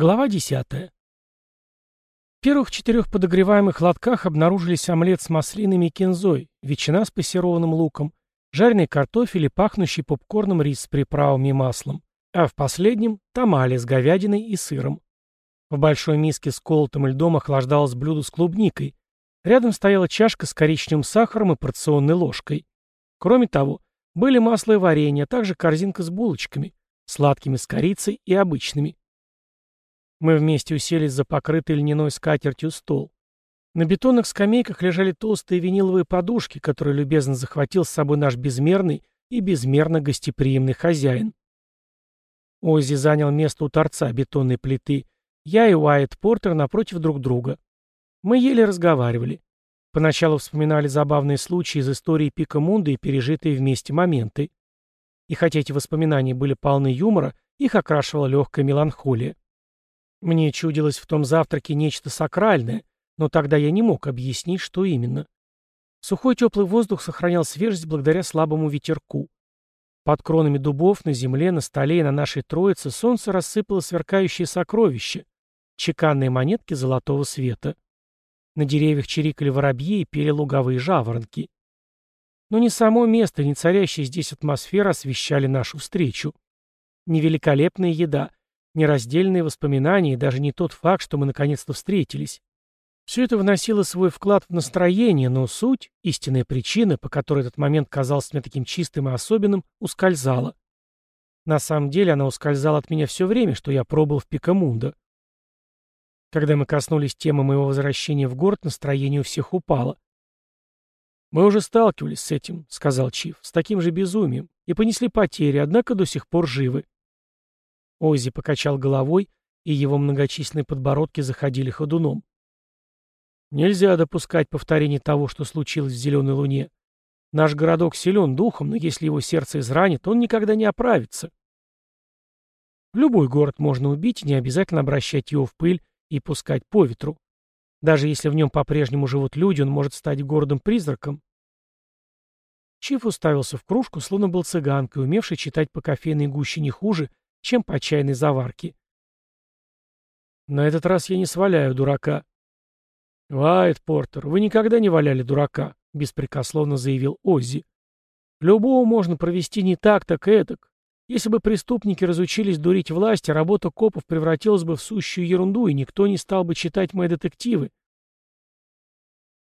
Глава 10. В первых четырех подогреваемых лотках обнаружились омлет с маслинами и кинзой, ветчина с пассерованным луком, жареный картофель и пахнущий попкорном рис с приправами и маслом, а в последнем – тамали с говядиной и сыром. В большой миске с колотым льдом охлаждалось блюдо с клубникой. Рядом стояла чашка с коричневым сахаром и порционной ложкой. Кроме того, были масло и варенье, а также корзинка с булочками, сладкими с корицей и обычными. Мы вместе уселись за покрытый льняной скатертью стол. На бетонных скамейках лежали толстые виниловые подушки, которые любезно захватил с собой наш безмерный и безмерно гостеприимный хозяин. Оззи занял место у торца бетонной плиты, я и Уайт Портер напротив друг друга. Мы еле разговаривали. Поначалу вспоминали забавные случаи из истории Пика Мунда и пережитые вместе моменты. И хотя эти воспоминания были полны юмора, их окрашивала легкая меланхолия. Мне чудилось в том завтраке нечто сакральное, но тогда я не мог объяснить, что именно. Сухой теплый воздух сохранял свежесть благодаря слабому ветерку. Под кронами дубов, на земле, на столе и на нашей троице солнце рассыпало сверкающие сокровища, чеканные монетки золотого света. На деревьях чирикали воробьи и пели луговые жаворонки. Но не само место, не царящая здесь атмосфера освещали нашу встречу. Не великолепная еда, нераздельные воспоминания и даже не тот факт, что мы наконец-то встретились. Все это вносило свой вклад в настроение, но суть, истинная причина, по которой этот момент казался мне таким чистым и особенным, ускользала. На самом деле она ускользала от меня все время, что я пробыл в Пикамундо. Когда мы коснулись темы моего возвращения в город, настроение у всех упало. «Мы уже сталкивались с этим», — сказал Чиф, — «с таким же безумием, и понесли потери, однако до сих пор живы. Оззи покачал головой, и его многочисленные подбородки заходили ходуном. Нельзя допускать повторения того, что случилось в Зеленой Луне. Наш городок силен духом, но если его сердце изранит, он никогда не оправится. Любой город можно убить, не обязательно обращать его в пыль и пускать по ветру. Даже если в нем по-прежнему живут люди, он может стать городом-призраком. Чиф уставился в кружку, словно был цыганкой, умевший читать по кофейной гуще не хуже, чем по чайной заварке. На этот раз я не сваляю дурака. Вайт Портер, вы никогда не валяли дурака, беспрекословно заявил Оззи. Любого можно провести не так, так этак. Если бы преступники разучились дурить власть, работа копов превратилась бы в сущую ерунду, и никто не стал бы читать мои детективы.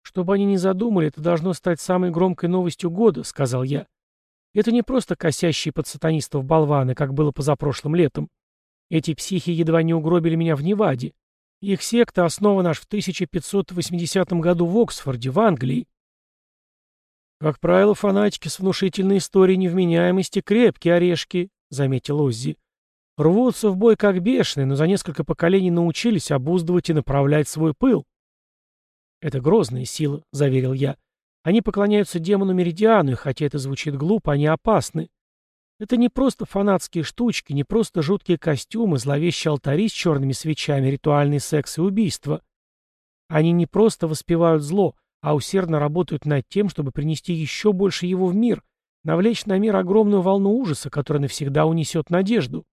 Чтобы они не задумали, это должно стать самой громкой новостью года, сказал я. Это не просто косящие под сатанистов болваны, как было позапрошлым летом. Эти психи едва не угробили меня в Неваде. Их секта основана аж в 1580 году в Оксфорде, в Англии. Как правило, фанатики с внушительной историей невменяемости крепкие орешки, заметил Оззи. Рвутся в бой как бешеные, но за несколько поколений научились обуздывать и направлять свой пыл. Это грозная сила, заверил я. Они поклоняются демону Меридиану, и хотя это звучит глупо, они опасны. Это не просто фанатские штучки, не просто жуткие костюмы, зловещие алтари с черными свечами, ритуальный секс и убийство. Они не просто воспевают зло, а усердно работают над тем, чтобы принести еще больше его в мир, навлечь на мир огромную волну ужаса, которая навсегда унесет надежду.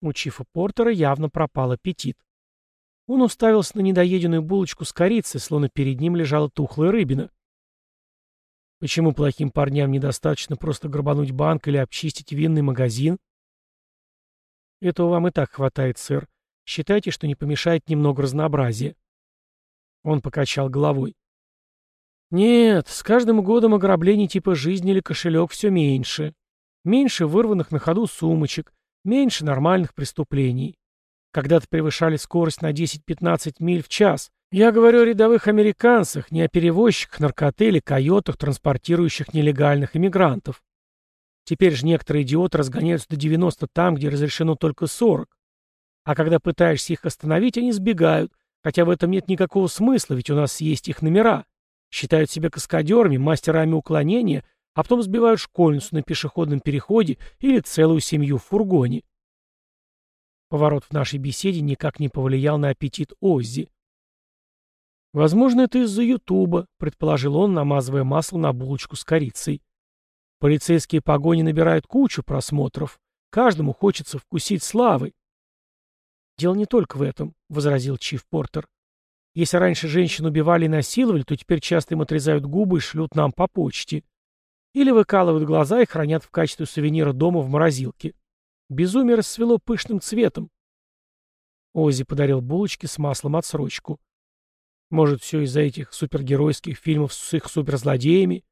У Чифа Портера явно пропал аппетит. Он уставился на недоеденную булочку с корицей, словно перед ним лежала тухлая рыбина. Почему плохим парням недостаточно просто грабануть банк или обчистить винный магазин? Этого вам и так хватает, сэр. Считайте, что не помешает немного разнообразия. Он покачал головой. Нет, с каждым годом ограблений типа жизни или кошелек все меньше. Меньше вырванных на ходу сумочек, меньше нормальных преступлений. Когда-то превышали скорость на 10-15 миль в час. Я говорю о рядовых американцах, не о перевозчиках наркоты или койотах, транспортирующих нелегальных иммигрантов. Теперь же некоторые идиоты разгоняются до 90 там, где разрешено только 40. А когда пытаешься их остановить, они сбегают, хотя в этом нет никакого смысла, ведь у нас есть их номера. Считают себя каскадерами, мастерами уклонения, а потом сбивают школьницу на пешеходном переходе или целую семью в фургоне. Поворот в нашей беседе никак не повлиял на аппетит Оззи. «Возможно, это из-за Ютуба», — предположил он, намазывая масло на булочку с корицей. «Полицейские погони набирают кучу просмотров. Каждому хочется вкусить славы». «Дело не только в этом», — возразил Чиф Портер. «Если раньше женщин убивали и насиловали, то теперь часто им отрезают губы и шлют нам по почте. Или выкалывают глаза и хранят в качестве сувенира дома в морозилке. Безумие расцвело пышным цветом». Оззи подарил булочки с маслом отсрочку. Может, все из-за этих супергеройских фильмов с их суперзлодеями?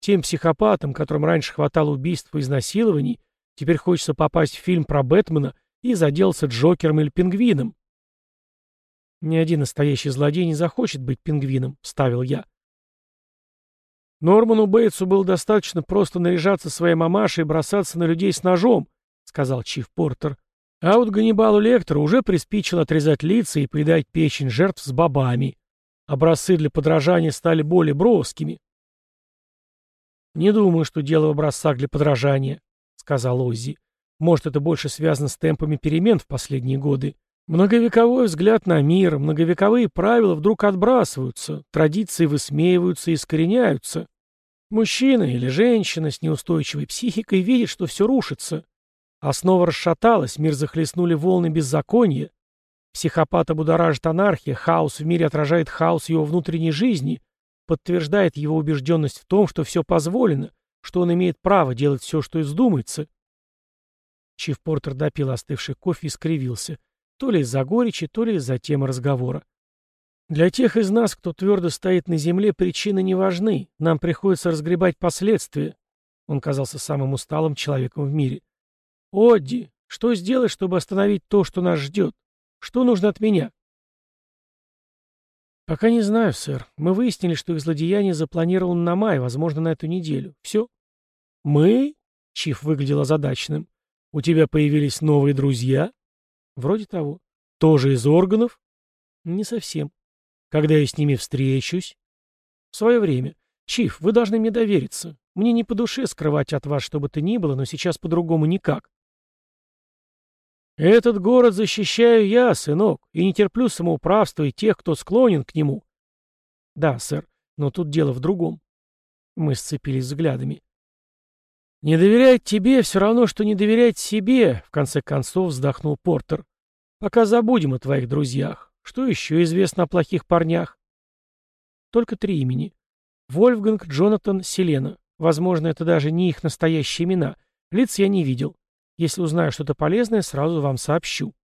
Тем психопатам, которым раньше хватало убийств и изнасилований, теперь хочется попасть в фильм про Бэтмена и заделаться Джокером или Пингвином. Ни один настоящий злодей не захочет быть пингвином, ставил я. Норману Бейтсу было достаточно просто наряжаться своей мамашей и бросаться на людей с ножом, сказал Чиф Портер. А вот Ганнибалу Лектору уже приспичило отрезать лица и поедать печень жертв с бобами. Образцы для подражания стали более броскими. «Не думаю, что дело в образцах для подражания», — сказал Оззи. «Может, это больше связано с темпами перемен в последние годы. Многовековой взгляд на мир, многовековые правила вдруг отбрасываются, традиции высмеиваются и искореняются. Мужчина или женщина с неустойчивой психикой видит, что все рушится. Основа расшаталась, мир захлестнули волны беззакония, Психопата будоражит анархия, хаос в мире отражает хаос его внутренней жизни, подтверждает его убежденность в том, что все позволено, что он имеет право делать все, что и вздумается. Чиф Портер допил остывший кофе и скривился, то ли из-за горечи, то ли из-за темы разговора. Для тех из нас, кто твердо стоит на земле, причины не важны, нам приходится разгребать последствия. Он казался самым усталым человеком в мире. Одди, что сделать, чтобы остановить то, что нас ждет? Что нужно от меня?» «Пока не знаю, сэр. Мы выяснили, что их злодеяние запланировано на май, возможно, на эту неделю. Все». «Мы?» — Чиф выглядел озадаченным. «У тебя появились новые друзья?» «Вроде того». «Тоже из органов?» «Не совсем». «Когда я с ними встречусь?» «В свое время. Чиф, вы должны мне довериться. Мне не по душе скрывать от вас, что бы то ни было, но сейчас по-другому никак. Этот город защищаю я, сынок, и не терплю самоуправства и тех, кто склонен к нему. Да, сэр, но тут дело в другом. Мы сцепились взглядами. Не доверять тебе все равно, что не доверять себе, в конце концов вздохнул Портер. Пока забудем о твоих друзьях. Что еще известно о плохих парнях? Только три имени. Вольфганг, Джонатан, Селена. Возможно, это даже не их настоящие имена. Лиц я не видел. Если узнаю что-то полезное, сразу вам сообщу.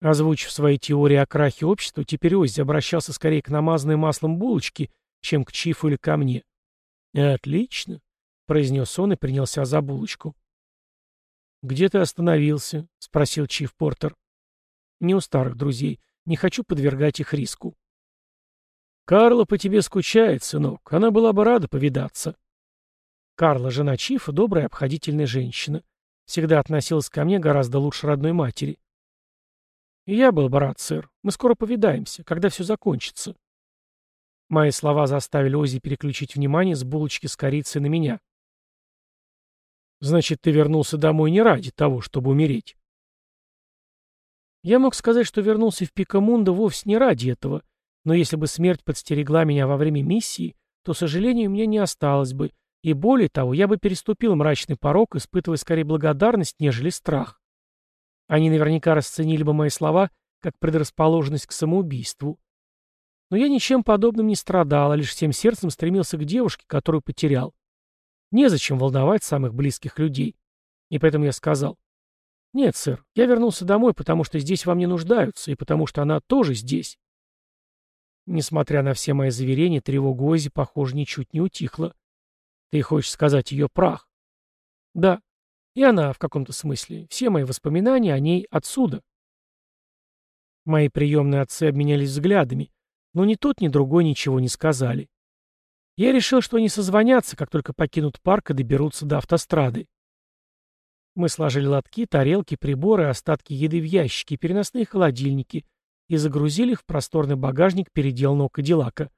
Озвучив свои теории о крахе общества, теперь Оззи обращался скорее к намазанной маслом булочке, чем к Чифу или ко мне. «Отлично», — произнес он и принялся за булочку. «Где ты остановился?» — спросил Чиф Портер. «Не у старых друзей. Не хочу подвергать их риску». «Карла по тебе скучает, сынок. Она была бы рада повидаться». Карла, жена Чифа, добрая обходительная женщина. Всегда относилась ко мне гораздо лучше родной матери. И я был бы рад, сэр. Мы скоро повидаемся, когда все закончится. Мои слова заставили Ози переключить внимание с булочки с корицей на меня. Значит, ты вернулся домой не ради того, чтобы умереть. Я мог сказать, что вернулся в Пикамунда вовсе не ради этого, но если бы смерть подстерегла меня во время миссии, то, сожалению, у меня не осталось бы, и более того, я бы переступил мрачный порог, испытывая скорее благодарность, нежели страх. Они наверняка расценили бы мои слова как предрасположенность к самоубийству. Но я ничем подобным не страдал, а лишь всем сердцем стремился к девушке, которую потерял. Незачем волновать самых близких людей. И поэтому я сказал, «Нет, сэр, я вернулся домой, потому что здесь вам не нуждаются, и потому что она тоже здесь». Несмотря на все мои заверения, тревога Ози, похоже, ничуть не утихла. Ты хочешь сказать ее прах? Да. И она, в каком-то смысле. Все мои воспоминания о ней отсюда. Мои приемные отцы обменялись взглядами, но ни тот, ни другой ничего не сказали. Я решил, что они созвонятся, как только покинут парк и доберутся до автострады. Мы сложили лотки, тарелки, приборы, остатки еды в ящики, переносные холодильники и загрузили их в просторный багажник переделанного Кадиллака.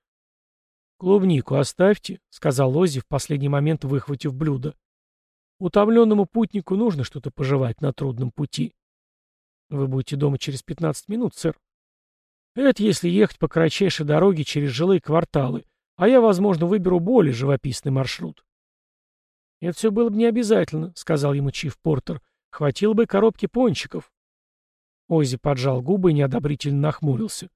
«Клубнику оставьте», — сказал Оззи в последний момент, выхватив блюдо. «Утомленному путнику нужно что-то пожевать на трудном пути». «Вы будете дома через пятнадцать минут, сэр». «Это если ехать по кратчайшей дороге через жилые кварталы, а я, возможно, выберу более живописный маршрут». «Это все было бы не обязательно», — сказал ему Чиф Портер. «Хватило бы коробки пончиков». Оззи поджал губы и неодобрительно нахмурился.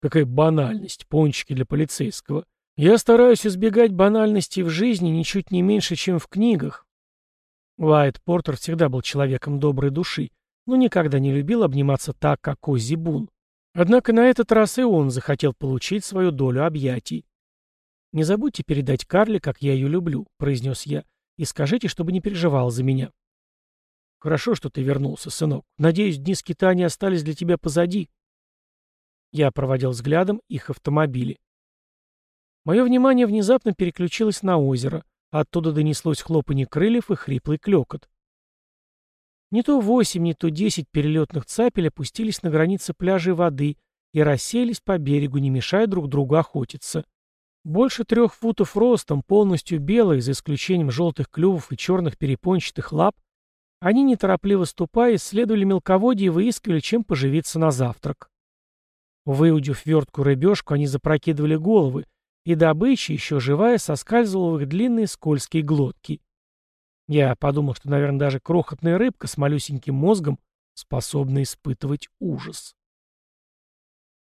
Какая банальность, пончики для полицейского. Я стараюсь избегать банальностей в жизни ничуть не меньше, чем в книгах. Уайт Портер всегда был человеком доброй души, но никогда не любил обниматься так, как Оззи Бун. Однако на этот раз и он захотел получить свою долю объятий. «Не забудьте передать Карле, как я ее люблю», — произнес я, — «и скажите, чтобы не переживал за меня». «Хорошо, что ты вернулся, сынок. Надеюсь, дни скитания остались для тебя позади». Я проводил взглядом их автомобили. Мое внимание внезапно переключилось на озеро. Оттуда донеслось хлопанье крыльев и хриплый клекот. Не то восемь, не то десять перелетных цапель опустились на границе пляжей воды и расселись по берегу, не мешая друг другу охотиться. Больше трех футов ростом, полностью белые, за исключением желтых клювов и черных перепончатых лап, они, неторопливо ступая, исследовали мелководье и выискивали, чем поживиться на завтрак. Выудив верткую рыбешку, они запрокидывали головы, и добыча, еще живая, соскальзывала в их длинные скользкие глотки. Я подумал, что, наверное, даже крохотная рыбка с малюсеньким мозгом способна испытывать ужас.